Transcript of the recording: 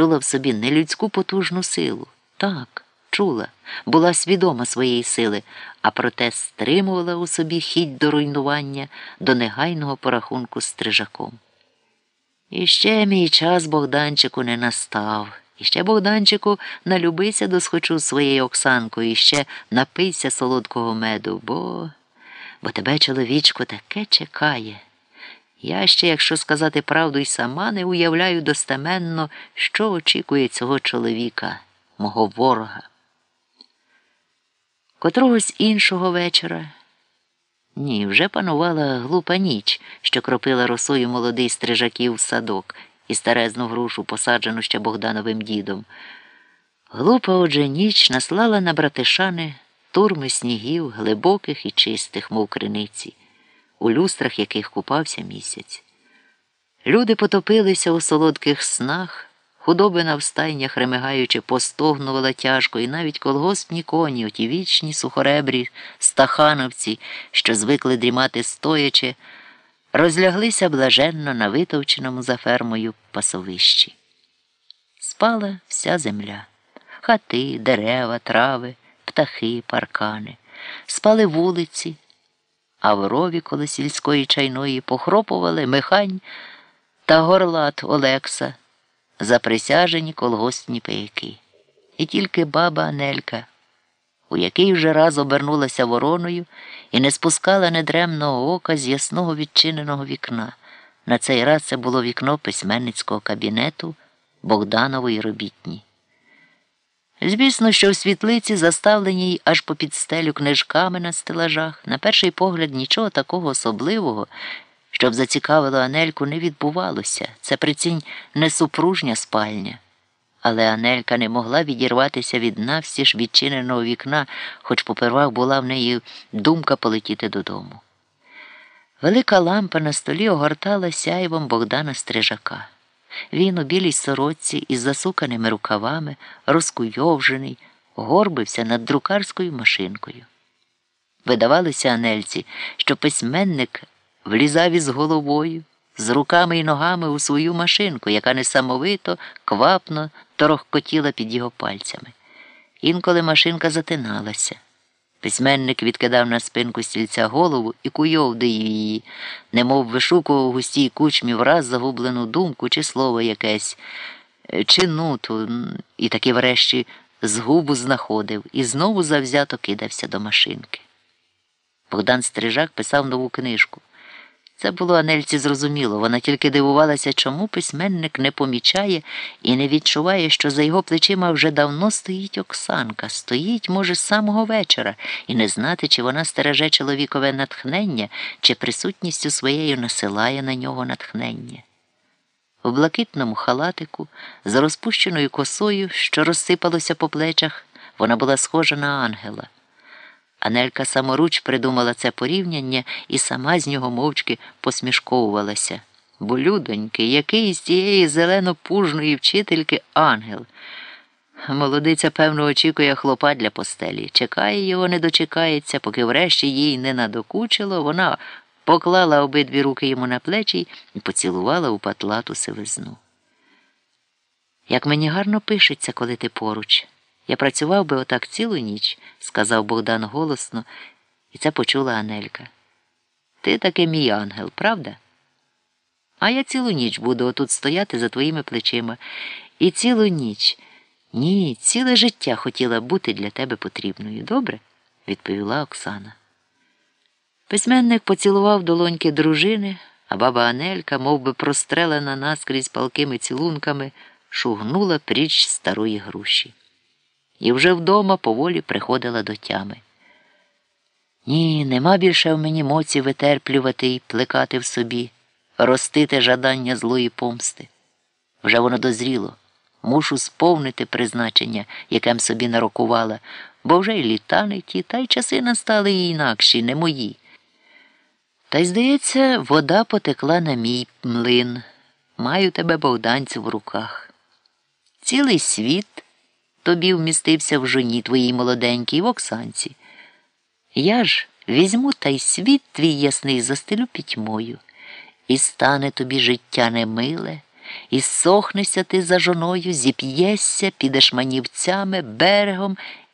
чула в собі нелюдську потужну силу. Так, чула, була свідома своєї сили, а проте стримувала у собі хідь до руйнування, до негайного порахунку з стрижаком. І ще мій час Богданчику не настав. І ще, Богданчику, налюбися до схочу своєю Оксанкою, і ще напийся солодкого меду, бо бо тебе, чоловічко, таке чекає. Я ще, якщо сказати правду, й сама не уявляю достеменно, що очікує цього чоловіка, мого ворога. Котрогось іншого вечора. Ні, вже панувала глупа ніч, що кропила росою молодий стрижаків в садок і старезну грушу, посаджену ще Богдановим дідом. Глупа отже ніч наслала на братишани турми снігів, глибоких і чистих, мов криниці, у люстрах яких купався місяць. Люди потопилися у солодких снах, худобина в стайнях, ремигаючи, постогнувала тяжко, і навіть колгоспні коні, оті вічні сухоребрі, стахановці, що звикли дрімати стоячи, розляглися блаженно на витовченому за фермою пасовищі. Спала вся земля, хати, дерева, трави, птахи, паркани, спали вулиці, а в рові коло сільської чайної похропували Михань та горлат Олекса, заприсяжені колгоспні пияки. І тільки баба Анелька, у який вже раз обернулася вороною і не спускала недремного ока з ясного відчиненого вікна. На цей раз це було вікно письменницького кабінету Богданової робітні. Звісно, що в світлиці, заставленій аж по підстелю книжками на стелажах, на перший погляд нічого такого особливого, щоб зацікавило Анельку, не відбувалося. Це прицінь несупружня спальня. Але Анелька не могла відірватися від навстіж відчиненого вікна, хоч попервах була в неї думка полетіти додому. Велика лампа на столі огортала сяйвом Богдана Стрижака. Він у білій сорочці із засуканими рукавами, розкуйовжений, горбився над друкарською машинкою. Видавалося Анельці, що письменник влізав із головою, з руками і ногами у свою машинку, яка несамовито, квапно торохкотіла під його пальцями. Інколи машинка затиналася. Письменник відкидав на спинку стільця голову і куйовдив її, немов вишукував у густій кучмі враз загублену думку чи слово якесь, чи нуту, і таки врешті згубу знаходив і знову завзято кидався до машинки. Богдан Стрижак писав нову книжку. Це було Анельці зрозуміло. Вона тільки дивувалася, чому письменник не помічає і не відчуває, що за його плечима вже давно стоїть Оксанка, стоїть, може, з самого вечора, і не знати, чи вона стереже чоловікове натхнення, чи присутністю своєю насилає на нього натхнення. В блакитному халатику, з розпущеною косою, що розсипалося по плечах, вона була схожа на ангела. Анелька саморуч придумала це порівняння і сама з нього мовчки посмішковувалася. Бо, людоньки, який з тієї зелено-пужної вчительки ангел. Молодиця, певно, очікує хлопа для постелі. Чекає його, не дочекається, поки врешті їй не надокучило, вона поклала обидві руки йому на плечі і поцілувала у патлату сивизну. Як мені гарно пишеться, коли ти поруч. Я працював би отак цілу ніч, сказав Богдан голосно, і це почула Анелька. Ти таки мій ангел, правда? А я цілу ніч буду отут стояти за твоїми плечима. І цілу ніч. Ні, ціле життя хотіла бути для тебе потрібною. Добре? відповіла Оксана. Письменник поцілував долоньки дружини, а баба Анелька, мов би прострелена наскрізь палкими цілунками, шугнула пріч старої груші і вже вдома поволі приходила до тями. Ні, нема більше в мені моці витерплювати і плекати в собі, ростити жадання злої помсти. Вже воно дозріло. Мушу сповнити призначення, яким собі нарокувала, бо вже й літа не ті, та й часи настали інакші, не мої. Та й, здається, вода потекла на мій млин. Маю тебе, богданцю, в руках. Цілий світ тобі вмістився в жоні твоїй молоденькій в Оксанці. Я ж візьму та й світ твій ясний застелю пітьмою, і стане тобі життя немиле, І сохнешся ти за жоною, зіп'єшся, підеш манівцями, берегом